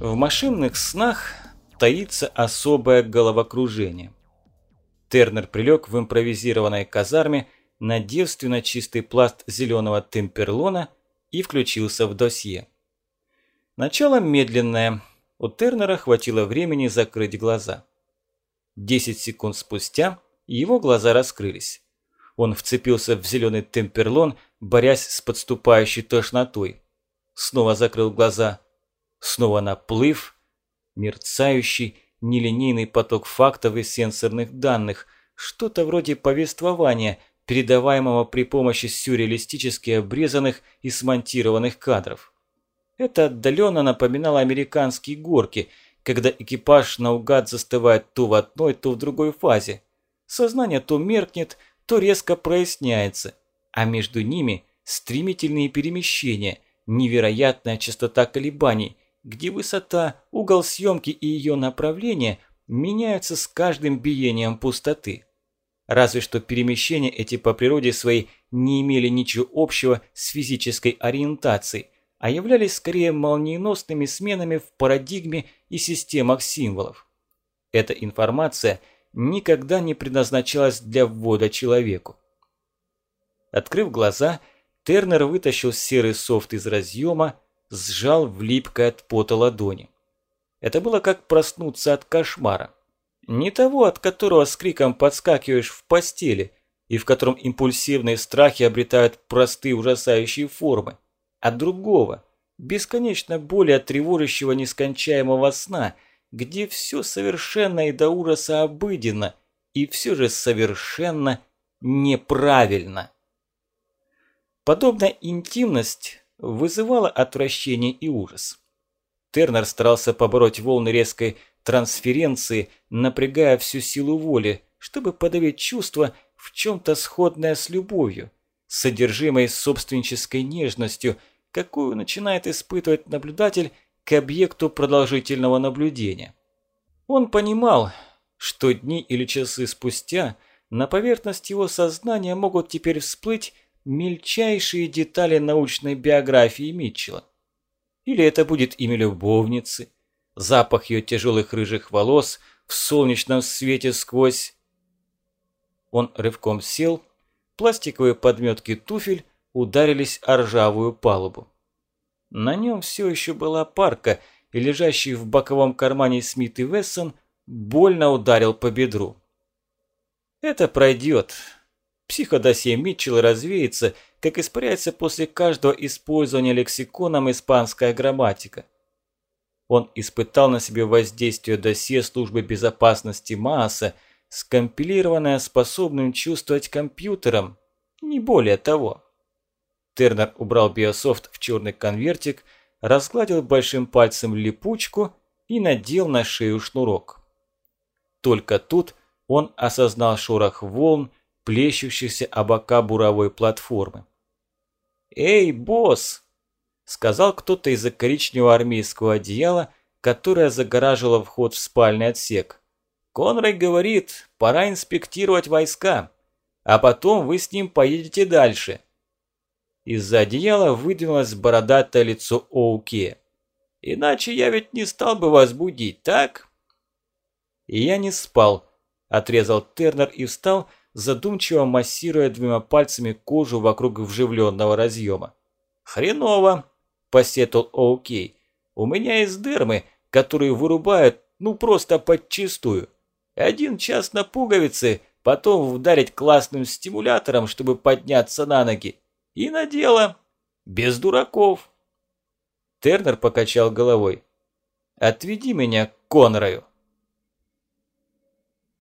В машинных снах таится особое головокружение. Тернер прилег в импровизированной казарме на девственно чистый пласт зеленого темперлона и включился в досье. Начало медленное. У Тернера хватило времени закрыть глаза. Десять секунд спустя его глаза раскрылись. Он вцепился в зеленый темперлон, борясь с подступающей тошнотой. Снова закрыл глаза – Снова наплыв, мерцающий, нелинейный поток фактов и сенсорных данных, что-то вроде повествования, передаваемого при помощи сюрреалистически обрезанных и смонтированных кадров. Это отдаленно напоминало американские горки, когда экипаж наугад застывает то в одной, то в другой фазе. Сознание то меркнет, то резко проясняется, а между ними стремительные перемещения, невероятная частота колебаний – где высота, угол съемки и ее направление меняются с каждым биением пустоты. Разве что перемещения эти по природе своей не имели ничего общего с физической ориентацией, а являлись скорее молниеносными сменами в парадигме и системах символов. Эта информация никогда не предназначалась для ввода человеку. Открыв глаза, Тернер вытащил серый софт из разъема, сжал в липкой от пота ладони. Это было как проснуться от кошмара. Не того, от которого с криком подскакиваешь в постели, и в котором импульсивные страхи обретают простые ужасающие формы, а другого, бесконечно более тревожащего нескончаемого сна, где все совершенно и до ужаса обыденно, и все же совершенно неправильно. Подобная интимность вызывало отвращение и ужас. Тернер старался побороть волны резкой трансференции, напрягая всю силу воли, чтобы подавить чувство в чем-то сходное с любовью, содержимой собственнической нежностью, какую начинает испытывать наблюдатель к объекту продолжительного наблюдения. Он понимал, что дни или часы спустя на поверхность его сознания могут теперь всплыть мельчайшие детали научной биографии Митчелла. Или это будет имя любовницы, запах ее тяжелых рыжих волос в солнечном свете сквозь... Он рывком сел, пластиковые подметки туфель ударились о ржавую палубу. На нем все еще была парка, и лежащий в боковом кармане Смит и Вессон больно ударил по бедру. «Это пройдет», Психодосье Митчелла развеется, как испаряется после каждого использования лексиконом испанская грамматика. Он испытал на себе воздействие досье службы безопасности Мааса, скомпилированное способным чувствовать компьютером, не более того. Тернер убрал биософт в черный конвертик, разгладил большим пальцем липучку и надел на шею шнурок. Только тут он осознал шорох волн, плещущихся о бока буровой платформы. «Эй, босс!» – сказал кто-то из-за коричневого армейского одеяла, которое загораживало вход в спальный отсек. «Конрай говорит, пора инспектировать войска, а потом вы с ним поедете дальше». Из-за одеяла выдвинулось бородатое лицо Оуке. «Иначе я ведь не стал бы вас будить, так?» «И я не спал», – отрезал Тернер и встал, задумчиво массируя двумя пальцами кожу вокруг вживленного разъема. «Хреново!» – посетовал О'Кей. «У меня есть дермы, которые вырубают, ну просто подчистую. Один час на пуговицы, потом ударить классным стимулятором, чтобы подняться на ноги. И на дело. Без дураков». Тернер покачал головой. «Отведи меня к Конраю».